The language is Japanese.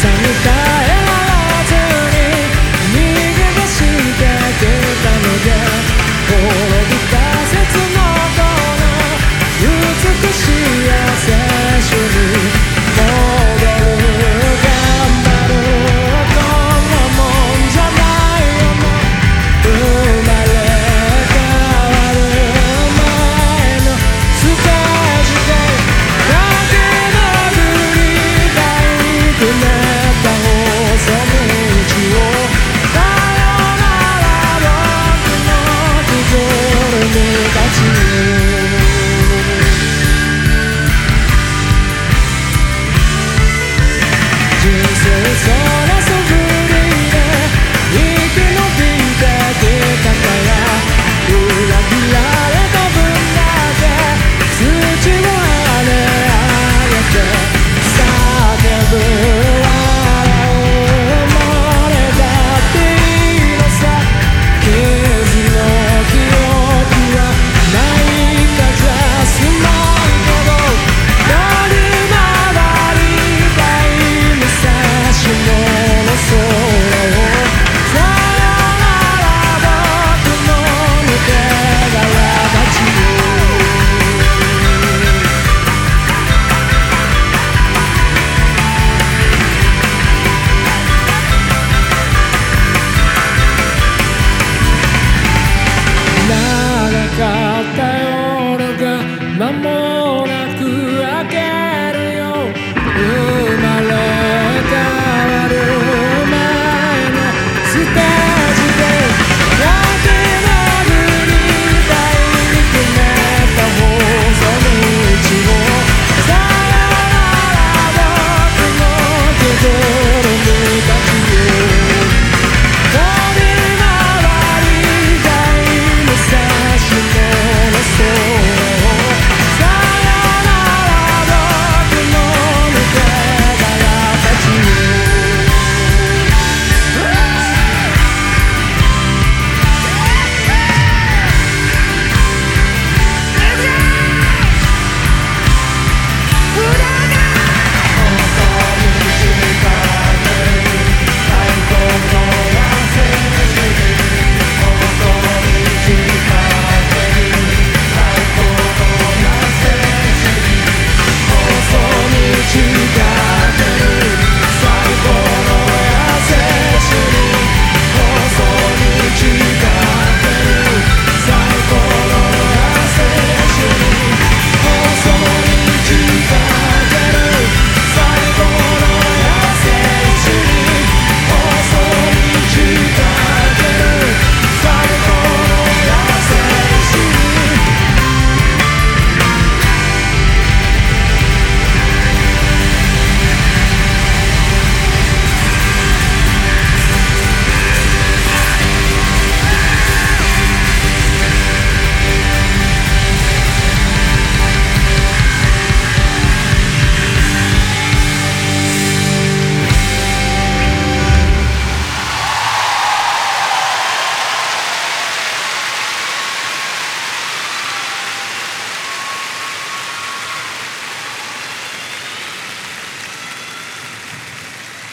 された。